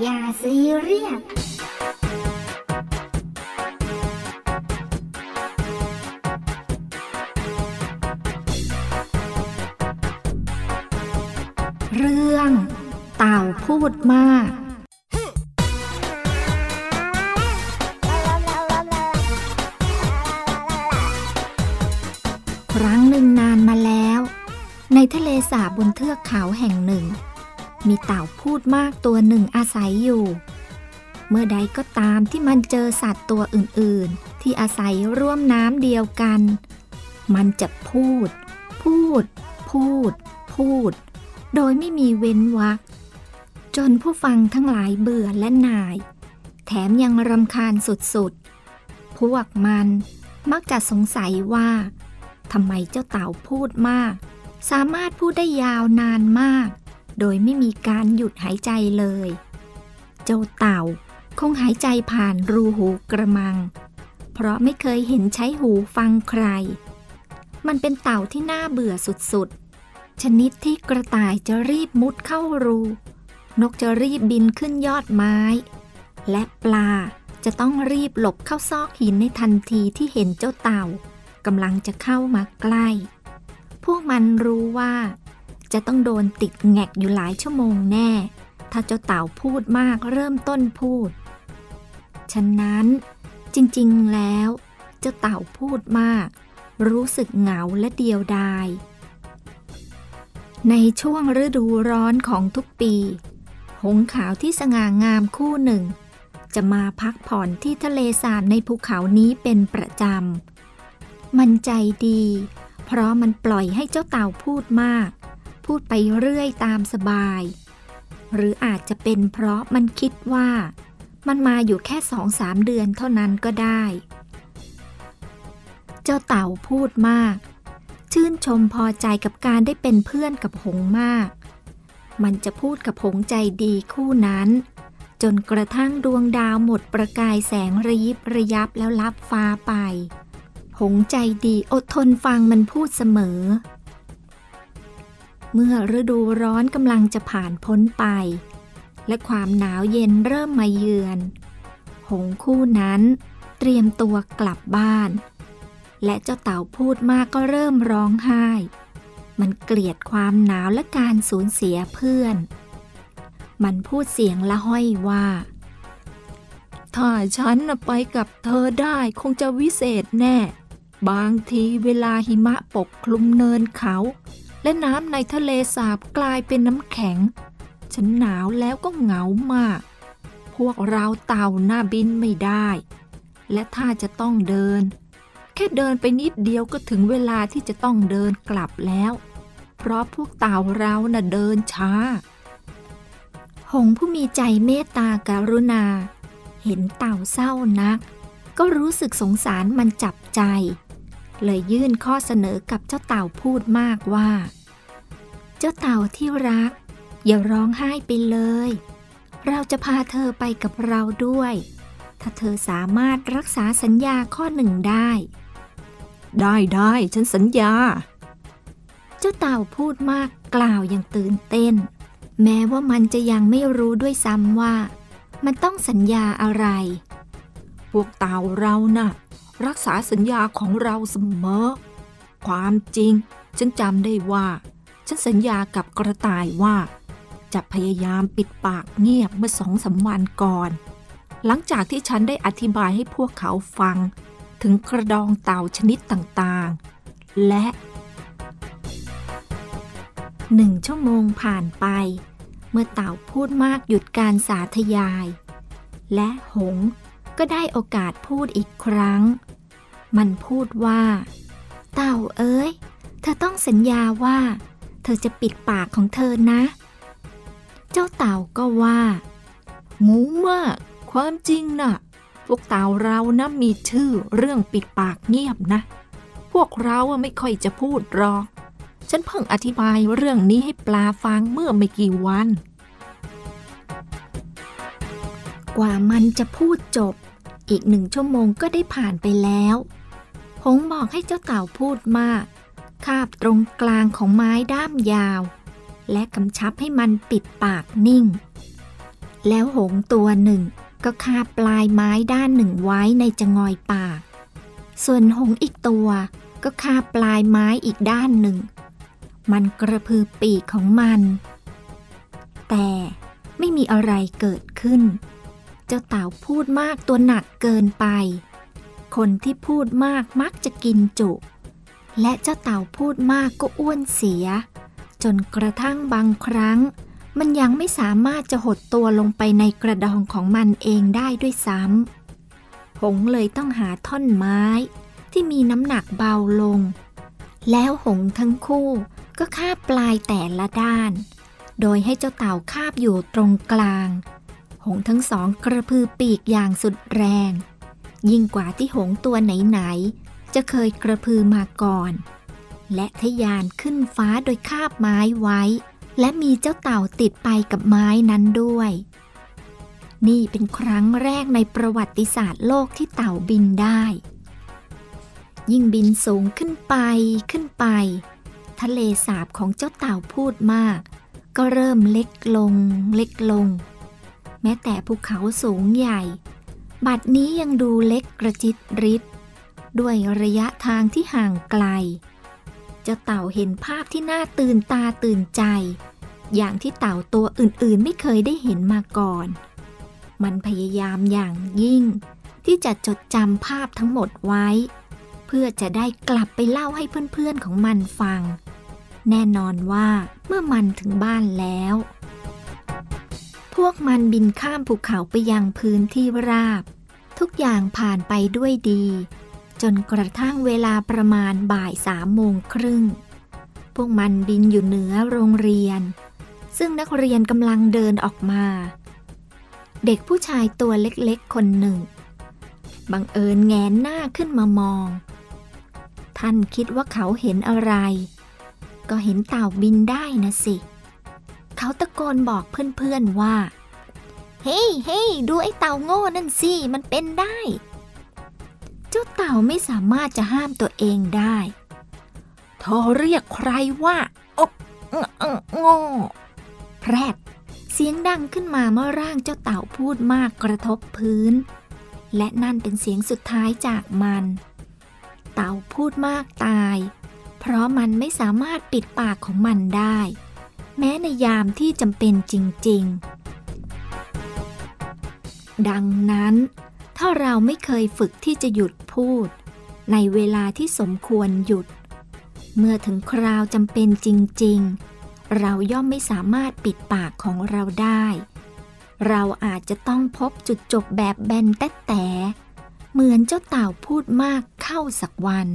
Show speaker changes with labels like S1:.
S1: อย่าซีเรียสเรื่อง เต่าพูดมากครั้งหนึ่งนานมาแล้ว ในทะเลสาบบนเทือกเขาแห่งหนึ่ง มีเต่าพูดมากตัวหนึ่งอาศัยอยู่ เมื่อใดก็ตามที่มันเจอสัตว์ตัวอื่นๆ ที่อาศัยร่วมน้ำเดียวกัน มันจะพูด พูด พูด พูด โดยไม่มีเว้นวรรคจนผู้ฟังทั้งหลายเบื่อและหน่าย แถมยังรำคาญสุดๆ พวกมันมักจะสงสัยว่าทำไมเจ้าเต่าพูดมาก สามารถพูดได้ยาวนานมาก โดยไม่มีการหยุดหายใจเลย เจ้าเต่าคงหายใจผ่านรูหูกระมัง เพราะไม่เคยเห็นใช้หูฟังใคร มันเป็นเต่าที่น่าเบื่อสุดๆ ชนิดที่กระต่ายจะรีบมุดเข้ารู นกจะรีบบินขึ้นยอดไม้ และปลาจะต้องรีบหลบเข้าซอกหินในทันทีที่เห็นเจ้าเต่ากำลังจะเข้ามาใกล้ พวกมันรู้ว่า จะต้องโดนติดแงกอยู่หลายชั่วโมงแน่ ถ้าเจ้าเต่าพูดมากเริ่มต้นพูด ฉะนั้นจริงๆแล้ว เจ้าเต่าพูดมาก รู้สึกเหงาและเดียวดาย ในช่วงฤดูร้อนของทุกปี หงส์ขาวที่สง่างามคู่หนึ่ง จะมาพักผ่อนที่ทะเลสาบในภูเขานี้เป็นประจำมันใจดี เพราะมันปล่อยให้เจ้าเต่าพูดมาก พูดไปเรื่อยตามสบาย หรืออาจจะเป็นเพราะมันคิดว่า มันมาอยู่แค่สองสามเดือนเท่านั้นก็ได้ เจ้าเต่าพูดมาก ชื่นชมพอใจกับการได้เป็นเพื่อนกับหงมาก มันจะพูดกับหงใจดีคู่นั้น จนกระทั่งดวงดาวหมดประกายแสงระยิบระยับแล้วลับฟ้าไป หงใจดีอดทนฟังมันพูดเสมอ เมื่อฤดูร้อนกำลังจะผ่านพ้นไป และความหนาวเย็นเริ่มมาเยือน หงคู่นั้น เตรียมตัวกลับบ้าน และเจ้าเต่าพูดมากก็เริ่มร้องไห้ มันเกลียดความหนาวและการสูญเสียเพื่อน มันพูดเสียงละห้อยว่า ถ้าฉันไปกับเธอได้คงจะวิเศษแน่ บางทีเวลาหิมะปกคลุมเนินเขา และน้ำในทะเลสาบกลายเป็นน้ำแข็ง ฉันหนาวแล้วก็เหงามาก พวกเราเต่าหน้าบินไม่ได้ และถ้าจะต้องเดิน แค่เดินไปนิดเดียวก็ถึงเวลาที่จะต้องเดินกลับแล้ว เพราะพวกเต่าเราน่ะเดินช้า หงผู้มีใจเมตตาการุณา เห็นเต่าเศร้านัก ก็รู้สึกสงสารมันจับใจ เลยยื่นข้อเสนอกับเจ้าเต่าพูดมากว่า เจ้าเต่าที่รัก อย่าร้องไห้ไปเลย เราจะพาเธอไปกับเราด้วย ถ้าเธอสามารถรักษาสัญญาข้อหนึ่งได้
S2: ได้ได้ฉันสัญญา
S1: เจ้าเต่าพูดมากกล่าวอย่างตื่นเต้น แม้ว่ามันจะยังไม่รู้ด้วยซ้ำว่า มันต้องสัญญาอะไร
S2: พวกเต่าเราน่ะ รักษาสัญญาของเราเสมอ ความจริง ฉันจำได้ว่า ฉันสัญญากับกระต่ายว่า จะพยายามปิดปากเงียบเมื่อสองสามวันก่อน หลังจากที่ฉันได้อธิบายให้พวกเขาฟัง ถึงกระดองเต่าชนิดต่างๆ และ
S1: หนึ่งชั่วโมงผ่านไป เมื่อเต่าพูดมากหยุดการสาธยาย และหง ก็ได้โอกาสพูดอีกครั้ง มันพูดว่า เต่าเอ้ย เธอต้องสัญญาว่า เธอจะปิดปากของเธอนะ เจ้าเต่าก็ว่า
S2: งูมาก ความจริงน่ะ พวกเต่าเรานะมีชื่อเรื่องปิดปากเงียบนะ พวกเราไม่ค่อยจะพูดหรอก ฉันเพิ่งอธิบายเรื่องนี้ให้ปลาฟังเมื่อไม่กี่วัน
S1: กว่ามันจะพูดจบ อีกหนึ่งชั่วโมงก็ได้ผ่านไปแล้ว หงบอกให้เจ้าเต่าพูดมาก คาบตรงกลางของไม้ด้ามยาว และกำชับให้มันปิดปากนิ่ง แล้วหงตัวหนึ่งก็คาบปลายไม้ด้านหนึ่งไว้ในจงอยปาก ส่วนหงอีกตัวก็คาบปลายไม้อีกด้านหนึ่ง มันกระพือปีกของมัน แต่ไม่มีอะไรเกิดขึ้น เจ้าเต่าพูดมากตัวหนักเกินไป คนที่พูดมากมักจะกินจุ และเจ้าเต่าพูดมากก็อ้วนเสีย จนกระทั่งบางครั้ง มันยังไม่สามารถจะหดตัวลงไปในกระดองของมันเองได้ด้วยซ้ำหงเลยต้องหาท่อนไม้ ที่มีน้ำหนักเบาลง แล้วหงทั้งคู่ก็คาบปลายแต่ละด้าน โดยให้เจ้าเต่าคาบอยู่ตรงกลาง หงทั้งสองกระพือปีกอย่างสุดแรง ยิ่งกว่าที่หงตัวไหนๆจะเคยกระพือมาก่อน และทะยานขึ้นฟ้าโดยคาบไม้ไว้ และมีเจ้าเต่าติดไปกับไม้นั้นด้วย นี่เป็นครั้งแรกในประวัติศาสตร์โลกที่เต่าบินได้ ยิ่งบินสูงขึ้นไปขึ้นไป ทะเลสาบของเจ้าเต่าพูดมาก ก็เริ่มเล็กลงเล็กลง ม้แต่ภูเขาสูงใหญ่ บัดนี้ยังดูเล็กกระจิตริดด้วยระยะทางที่ห่างไกล เจ้าเต่าเห็นภาพที่น่าตื่นตาตื่นใจ อย่างที่เต่าตัวอื่นๆไม่เคยได้เห็นมาก่อน มันพยายามอย่างยิ่ง ที่จะจดจำภาพทั้งหมดไว้ เพื่อจะได้กลับไปเล่าให้เพื่อนๆของมันฟัง แน่นอนว่าเมื่อมันถึงบ้านแล้ว วกมันบินข้ามภูเขาไปยังพื้นที่ราบ ทุกอย่างผ่านไปด้วยดี จนกระทั่งเวลาประมาณบ่ายสามโมงครึ่ง พวกมันบินอยู่เหนือโรงเรียน ซึ่งนักเรียนกำลังเดินออกมา เด็กผู้ชายตัวเล็กๆคนหนึ่ง บังเอิญแงนหน้าขึ้นมามอง ท่านคิดว่าเขาเห็นอะไร ก็เห็นเต่าบินได้นะสิเเขาตะโกนบอกเพื่อนๆว่า เฮ้เฮ้ดูไอ้เต่าโง่นั่นสิ มันเป็นได้ เจ้าเต่าไม่สามารถจะห้ามตัวเองได้เธอเรียกใครว่าอกโง่แพรดเสียงดังขึ้นมาเมื่อร่างเจ้าเต่าพูดมากกระทบพื้น และนั่นเป็นเสียงสุดท้ายจากมัน เต่าพูดมากตาย เพราะมันไม่สามารถปิดปากของมันได้ แม้ในยามที่จำเป็นจริง ๆ ดังนั้น ถ้าเราไม่เคยฝึกที่จะหยุดพูด ในเวลาที่สมควรหยุด เมื่อถึงคราวจำเป็นจริง ๆ เราย่อมไม่สามารถปิดปากของเราได้ เราอาจจะต้องพบจุดจบแบบแบนแต๊แต่เหมือนเจ้าเต่าพูดมากเข้าสักวัน